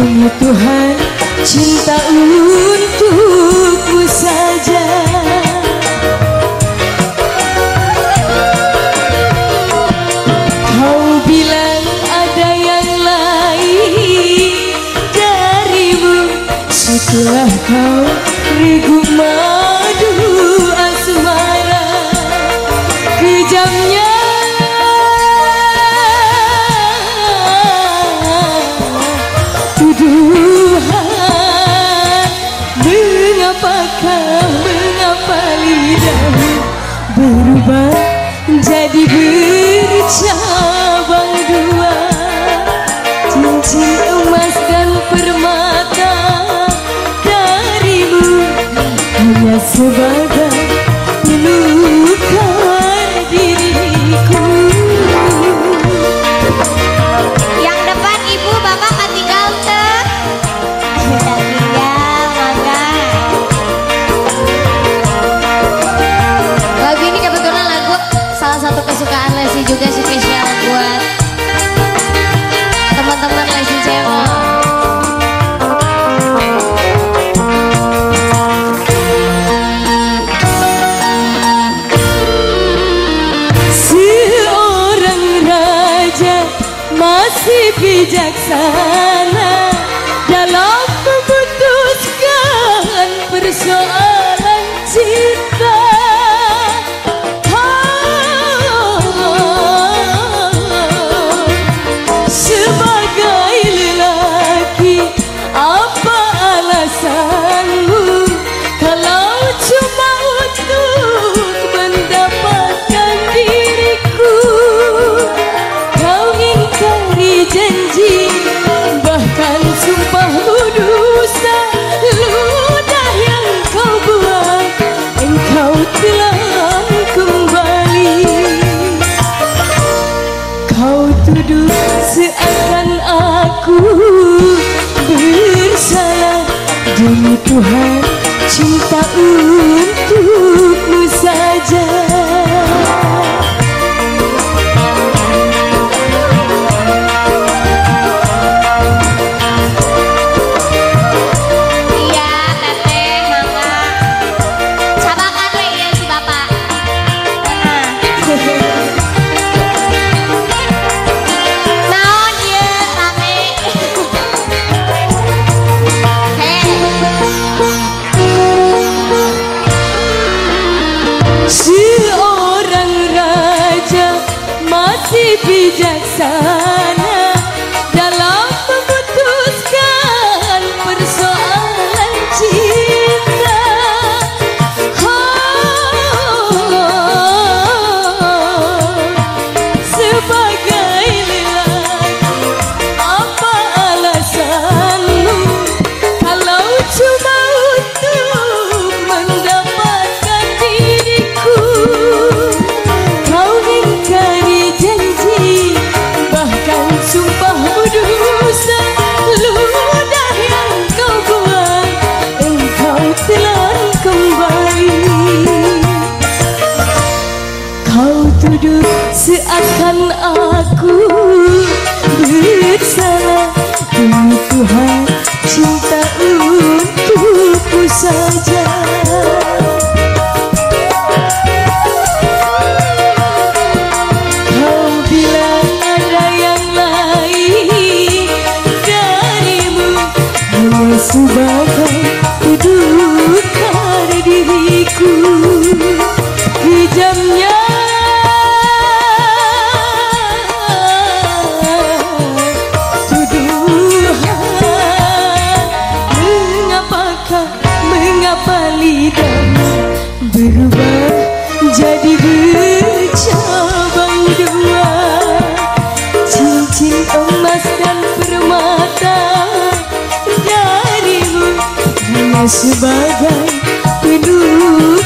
Demi Tuhan cinta untukku saja. Kau bilang ada yang lain darimu. Setelah kau regu madu asmara Kejamnya tuduhan Mengapakah, mengapa lidahmu berubah jadi bercabang dua? Cincin emas dan permata darimu hanya sebagai masih bijaksana Dalam memutuskan persoalan Kau tuduh seakan aku bersalah. Demi Tuhan cinta untukmu saja seorang raja masih bijaksana seakan aku bersama Tuhan cinta untukku saja. Si Jadi bercabang dua. Cincin emas dan permata Darimu hanya sebagai penuh